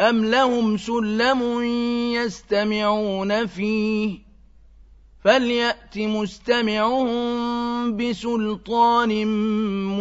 أَمْ لَهُمْ سُلَّمٌ يَسْتَمِعُونَ فِيهِ فَلْيَأْتِ مُسْتَمِعُهُم بِسُلْطَانٍ مُّبِينٍ